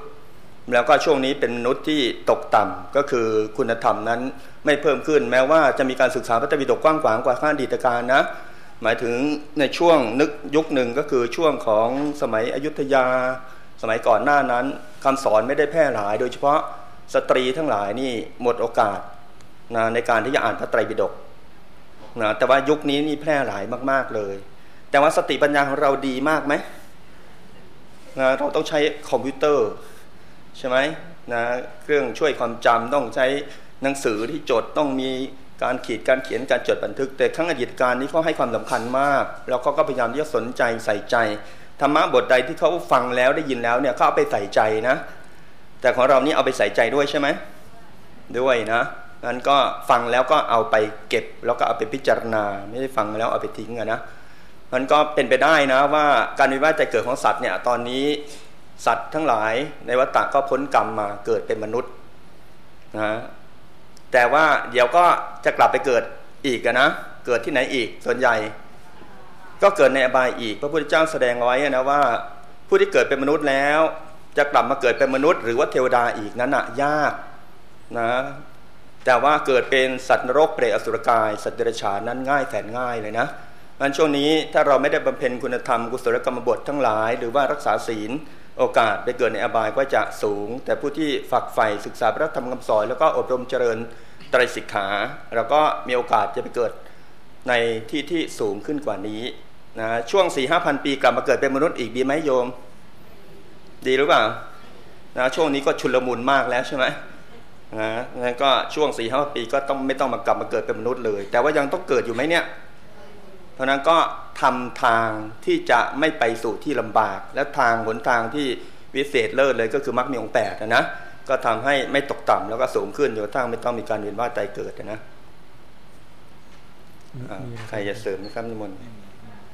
แล้วก็ช่วงนี้เป็นมนุษย์ที่ตกต่ำก็คือคุณธรรมนั้นไม่เพิ่มขึ้น แม้ว่าจะมีการศึกษาพระตรปิฎกกว้างขวางกว่าข้าดีตการนะ หมายถึงในช่วงนึกยุคหนึ่งก็คือช่วงของสมัยอยุธยา สมัยก่อนหน้านั้นคำสอนไม่ได้แพร่หลาย โดยเฉพาะสตรีทั้งหลายนี่หมดโอกาสนะในการที่จะอ่านพระไตรปิฎกนะแต่ว่ายุคนี้นี่แพร่หลายมากๆเลย แต่ว่าสติปัญญาของเราดีมากไหมนะเราต้องใช้คอมพิวเตอร์ ใช่ไหมนะเครื่องช่วยความจำต้องใช้หนังสือที่จดต้องมีการขีดการเขียนการจดบันทึก แต่ครั้งอดีตการนี้เขาให้ความสำคัญมากแล้วเขาก็พยายามที่จะสนใจใส่ใจธรรมะบทใดที่เขาฟังแล้วได้ยินแล้วเนี่ยเขาเอาไปใส่ใจนะ แต่ของเรานี่เอาไปใส่ใจด้วยใช่ไหมด้วยนะนั้นก็ฟังแล้วก็เอาไปเก็บ แล้วก็เอาไปพิจารณา ไม่ได้ฟังแล้วเอาไปทิ้งนะมันก็เป็นไปได้นะว่าการวิวัฒน์ใจเกิดของสัตว์เนี่ยตอนนี้ สัตว์ทั้งหลายในวัฏฏะก็พ้นกรรมมาเกิดเป็นมนุษย์นะแต่ว่าเดี๋ยวก็จะกลับไปเกิดอีกนะเกิดที่ไหนอีกส่วนใหญ่ ก็เกิดในอบายอีก พระพุทธเจ้าแสดงไว้นะว่า ผู้ที่เกิดเป็นมนุษย์แล้ว จะกลับมาเกิดเป็นมนุษย์ หรือว่าเทวดาอีกนั้นอะยากนะแต่ว่าเกิดเป็นสัตว์นรกเปรตอสุรกาย สัตว์เดรัจฉานนั้นง่ายแสนง่ายเลยนะงั้นช่วงนี้ถ้าเราไม่ได้บำเพ็ญคุณธรรมกุศลกรรมบททั้งหลาย หรือว่ารักษาศีล โอกาสไปเกิดในอบายก็จะสูง แต่ผู้ที่ฝักใฝ่ศึกษาพระธรรมคำสอนแล้วก็อบรมเจริญไตรสิกขาเราก็มีโอกาสจะไปเกิดในที่ที่สูงขึ้นกว่านี้นะช่วงสี่ห้าพันปีกลับมาเกิดเป็นมนุษย์อีกดีไหมโยม ดีหรือเปล่านะช่วงนี้ก็ชุลมุนมากแล้วใช่ไหมนะงั้นก็ช่วงสี่ห้าปีก็ต้องไม่ต้องมากลับมาเกิดเป็นมนุษย์เลย แต่ว่ายังต้องเกิดอยู่ไหมเนี่ย เพราะนั้นก็ทำทางที่จะไม่ไปสู่ที่ลำบาก และทางหนทางที่วิเศษเลิศเลยก็คือมรรคมีองค์แปดนะก็ทำให้ไม่ตกต่ำแล้วก็สูงขึ้นจนกระทั่งไม่ต้องมีการเวียนว่ายตายเกิดนะใครจะเสริมไหมครับนิมนต์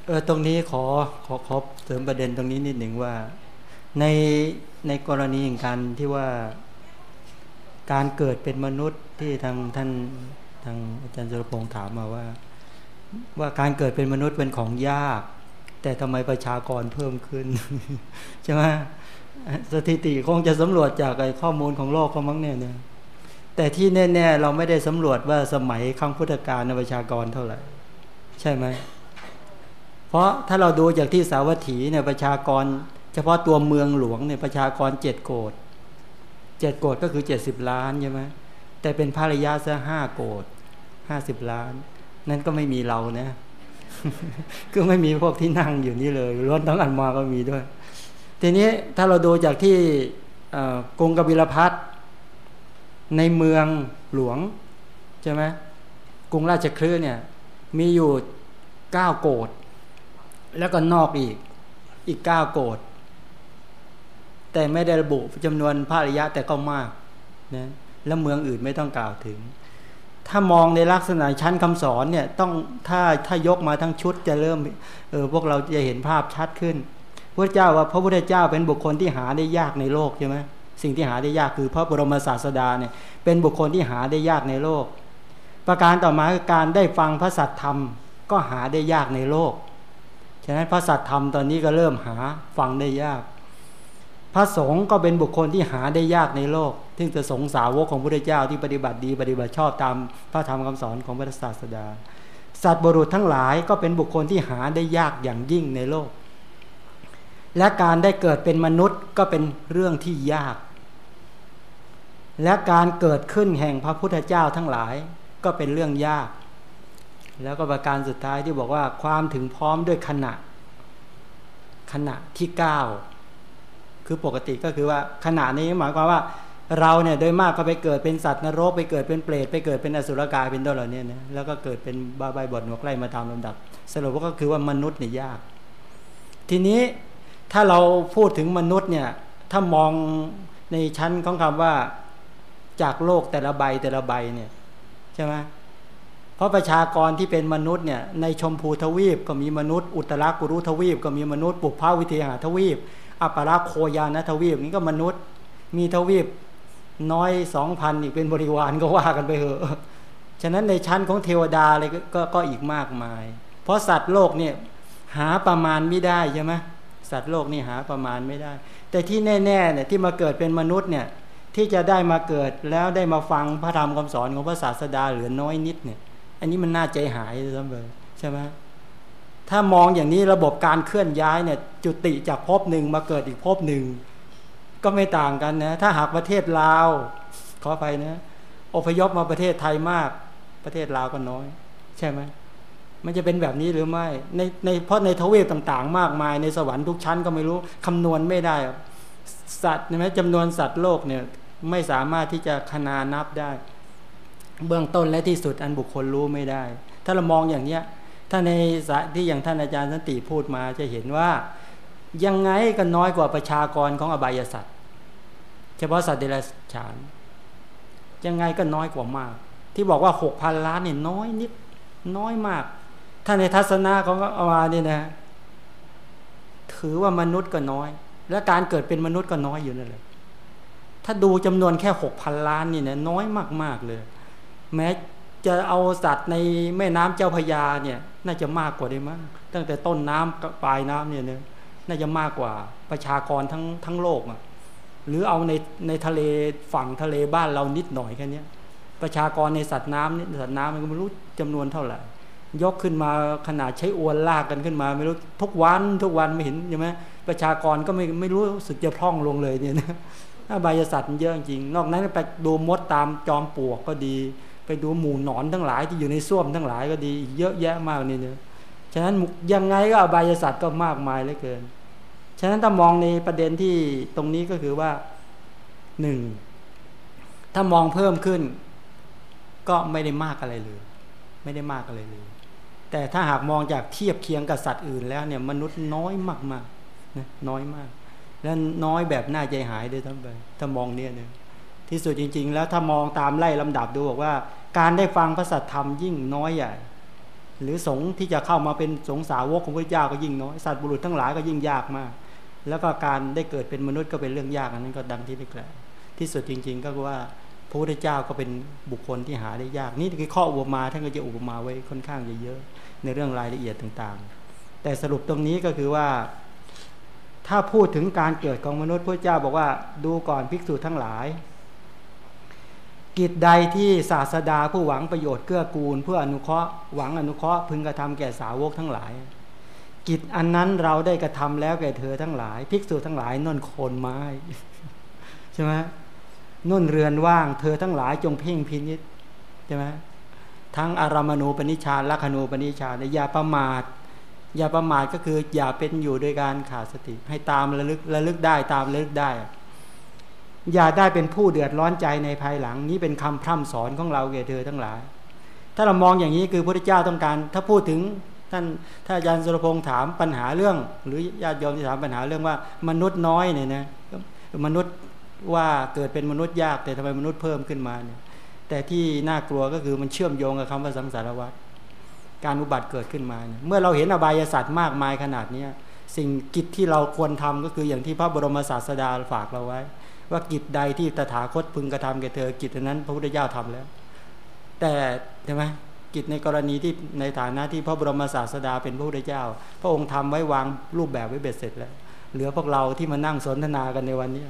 เออตรงนี้ขอขอขอเสริมประเด็นตรงนี้นิดหนึ่งว่า ในในกรณีอย่างการที่ว่าการเกิดเป็นมนุษย์ที่ทางท่านทางอาจารย์สุรพงศ์ถามมาว่า ว่าการเกิดเป็นมนุษย์เป็นของยาก แต่ทำไมประชากรเพิ่มขึ้นใช่ไหมสถิติคงจะสำรวจจากไอ้ข้อมูลของโลกเขามั้งเนี่ยเนี่ยแต่ที่แน่ๆเราไม่ได้สำรวจว่าสมัยครั้งพุทธกาลในประชากรเท่าไหร่ ใช่ไหมเพราะถ้าเราดูจากที่สาวัตถีเนี่ยประชากร เฉพาะตัวเมืองหลวงเนี่ยประชากรเจ็ดโกดเจ็ดโกดก็คือเจ็ดสิบล้านใช่ไหมแต่เป็นภาริยาซะห้าโกดห้าสิบล้าน นั่นก็ไม่มีเรานะคือไม่มีพวกที่นั่งอยู่นี่เลยล้วนทั้งอันมาก็มีด้วย ทีนี้ถ้าเราดูจากที่กรุงกบิลพัทในเมืองหลวงใช่ไหมกรุงราชคลื่เนี่ย มีอยู่เก้าโกดแล้วก็นอกอีกอีกเก้าโกดแต่ไม่ได้ระบุจำนวนภาริยะแต่ก็มากนะแล้วเมืองอื่นไม่ต้องกล่าวถึง ถ้ามองในลักษณะชั้นคำสอนเนี่ยต้องถ้าถ้ายกมาทั้งชุดจะเริ่มเออพวกเราจะเห็นภาพชัดขึ้นพระเจ้าว่าพระพุทธเจ้าเป็นบุคคลที่หาได้ยากในโลกใช่ไหมสิ่งที่หาได้ยากคือพระบรมศาสดาเนี่ยเป็นบุคคลที่หาได้ยากในโลก ประการต่อมาคือการได้ฟังพระสัตธรรมก็หาได้ยากในโลก ฉะนั้นพระสัตธรรมตอนนี้ก็เริ่มหาฟังได้ยาก พระสงฆ์ก็เป็นบุคคลที่หาได้ยากในโลกซึ่งจะสงสาวกของพระพุทธเจ้าที่ปฏิบัติดีปฏิบัติชอบตามพระธรรมคำสอนของพระศาสดา สัตว์บรุษทั้งหลายก็เป็นบุคคลที่หาได้ยากอย่างยิ่งในโลก และการได้เกิดเป็นมนุษย์ก็เป็นเรื่องที่ยาก และการเกิดขึ้นแห่งพระพุทธเจ้าทั้งหลายก็เป็นเรื่องยาก แล้วก็ประการสุดท้ายที่บอกว่าความถึงพร้อมด้วยขณะ ขณะที่เก้า คือปกติก็คือว่าขณะนี้หมายความว่าเราเนี่ยโดยมากก็ไปเกิดเป็นสัตว์นรกไปเกิดเป็นเปรตไปเกิดเป็นอสุรกายเป็นต้นเหล่านี้นะแล้วก็เกิดเป็นบาใบบดหัวใกล้มาตามลำดับ สรุปว่าก็คือว่ามนุษย์เนี่ยยาก ทีนี้ถ้าเราพูดถึงมนุษย์เนี่ยถ้ามองในชั้นของคำว่าจากโลกแต่ละใบแต่ละใบเนี่ยใช่ไหมเพราะประชากรที่เป็นมนุษย์เนี่ยในชมพูทวีปก็มีมนุษย์ อุตรากุรุทวีป ก็มีมนุษย์ปุพพาวิเทหาทวีป อัปราโคยานทวีปนี้ก็มนุษย์ มีทวีปน้อยสองพันอีกเป็นบริวารก็ว่ากันไปเถอะฉะนั้นในชั้นของเทวดาอะไรก็ก็อีกมากมาย เพราะสัตว์โลกเนี่ยหาประมาณไม่ได้ใช่ไหมสัตว์โลกนี่หาประมาณไม่ได้ แต่ที่แน่ๆเนี่ยที่มาเกิดเป็นมนุษย์เนี่ยที่จะได้มาเกิดแล้วได้มาฟังพระธรรมคำสอนของพระศาสดาเหลือน้อยนิดเนี่ย อันนี้มันน่าใจหายเสมอใช่ไหม ถ้ามองอย่างนี้ระบบการเคลื่อนย้ายเนี่ยจุติจากภพหนึ่งมาเกิดอีกภพหนึ่ง ก็ไม่ต่างกันนะ ถ้าหากประเทศลาว ขอไปนะอพยพมาประเทศไทยมาก ประเทศลาวก็น้อย ใช่ไหมมันจะเป็นแบบนี้หรือไม่ ในในเพราะในทวีปต่างๆ มากมายในสวรรค์ทุกชั้นก็ไม่รู้คำนวณไม่ได้ สัตว์ใช่ไหมจำนวนสัตว์โลกเนี่ยไม่สามารถที่จะคนานับได้ เบื้องต้นและที่สุดอันบุคคลรู้ไม่ได้ ถ้าเรามองอย่างเนี้ย ถ้าในที่อย่างท่านอาจารย์สันติพูดมาจะเห็นว่ายังไงก็น้อยกว่าประชากรของอบายสัตว์เฉพาะสัตว์เดรัจฉาน ยังไงก็น้อยกว่ามาก ที่บอกว่าหกพันล้านเนี่ยน้อยนิดน้อยมาก ถ้าในทัศนะของอามาเนี่ยนะ ถือว่ามนุษย์ก็น้อย และการเกิดเป็นมนุษย์ก็น้อยอยู่นั่นแหละถ้าดูจำนวนแค่หกพันล้านนี่นะน้อยมากๆเลย แม้จะเอาสัตว์ในแม่น้ำเจ้าพยาเนี่ยน่าจะมากกว่าได้มั้งตั้งแต่ต้นน้ำกับปลายน้ำเนี่ยเนะน่าจะมากกว่าประชากรทั้งทั้งโลกอะหรือเอาในในทะเลฝั่งทะเลบ้านเรานิดหน่อยแค่นี้ประชากรในสัตว์น้ำนี่สัตว์น้ำมันก็ไม่รู้จำนวนเท่าไหร่ยกขึ้นมาขนาดใช้อวนลากกันขึ้นมา ไม่รู้ทุกวันทุกวันไม่เห็นใช่ไหมประชากรก็ไม่ไม่รู้สึกจะพร่องลงเลยเนี่ยนะอบายสัตว์มันเยอะจริง นอกนั้นไปดูมดตามจอมปลวกก็ดี ไปดูหมูหนอนทั้งหลายที่อยู่ในส้วมทั้งหลายก็ดีเยอะแยะมากนี่เนี่ยฉะนั้นยังไงก็อบายสัตว์ก็มากมายเหลือเกิน ฉะนั้นถ้ามองในประเด็นที่ตรงนี้ก็คือว่าหนึ่งถ้ามองเพิ่มขึ้น ก็ไม่ได้มากอะไรเลย ไม่ได้มากอะไรเลย แต่ถ้าหากมองจากเทียบเคียงกับสัตว์อื่นแล้วเนี่ยมนุษย์น้อยมากมากนะน้อยมาก และน้อยแบบน่าใจหายด้วยทั้งไปถ้ามองเนี่ยเนี่ย ที่สุดจริง ๆ แล้วถ้ามองตามไล่ลำดับดูบอกว่า การได้ฟังพระสัทธรรมยิ่งน้อยใหญ่หรือสงฆ์ที่จะเข้ามาเป็นสงสาวกของพระเจ้าก็ยิ่งน้อยสัตว์บุรุษทั้งหลายก็ยิ่งยากมาก แล้วก็การได้เกิดเป็นมนุษย์ก็เป็นเรื่องยากอันนั้นก็ดังที่ได้กล่าวที่สุดจริง ๆ ก็คือว่าพระพุทธเจ้าก็เป็นบุคคลที่หาได้ยาก นี่คือข้ออุปมาท่านก็จะอุปมาไว้ค่อนข้างเยอะๆในเรื่องรายละเอียดต่างๆ แต่สรุปตรงนี้ก็คือว่า ถ้าพูดถึงการเกิดของมนุษย์พระเจ้าบอกว่าดูก่อนภิกษุทั้งหลาย กิจใดที่ศาสดาผู้หวังประโยชน์เกื้อกูลเพื่ออนุเคราะห์หวังอนุเคราะห์พึงกระทำแก่สาวกทั้งหลาย กิจอันนั้นเราได้กระทำแล้วแก่เธอทั้งหลาย ภิกษุทั้งหลายนนโคนไม้ใช่ไหมนุ่นเรือนว่างเธอทั้งหลายจงเพ่งพินิษใช่ไหมทั้งอารามณูปนิชานลัคนูปนิชาอย่าประมาทอย่าประมาทก็คืออย่าเป็นอยู่โดยการขาดสติ ให้ตามระลึกระลึกได้ตามระลึกได้ อย่าได้เป็นผู้เดือดร้อนใจในภายหลัง นี้เป็นคำพร่ำสอนของเราแก่เธอทั้งหลาย ถ้าเรามองอย่างนี้คือพระพุทธเจ้าต้องการ ถ้าพูดถึงท่านถ้าอาจารย์สุรพงศ์ถามปัญหาเรื่อง หรือญาติโยมที่ถามปัญหาเรื่องว่ามนุษย์น้อยเนี่ยนะมนุษย์ว่าเกิดเป็นมนุษย์ยาก แต่ทำไมมนุษย์เพิ่มขึ้นมาเนี่ยแต่ที่น่ากลัวก็คือมันเชื่อมโยงกับคำว่าสังสารวัฏการอุบัติเกิดขึ้นมาเนี่ยเมื่อเราเห็นอบายศาสตว์มากมายขนาดเนี้ยสิ่งกิจที่เราควรทำก็คืออย่างที่พระบรมศาสดาฝากเราไว้ ว่ากิจใดที่ตถาคตพึงกระทำแก่เธอกิจนั้น พระพุทธเจ้าทำแล้ว แต่ใช่ไหมกิจในกรณีที่ในฐานะที่พระบรมศาสดาเป็นพระพุทธเจ้า พระองค์ทำไว้วางรูปแบบไว้เบ็ดเสร็จแล้ว เหลือพวกเราที่มานั่งสนทนากันในวันนี้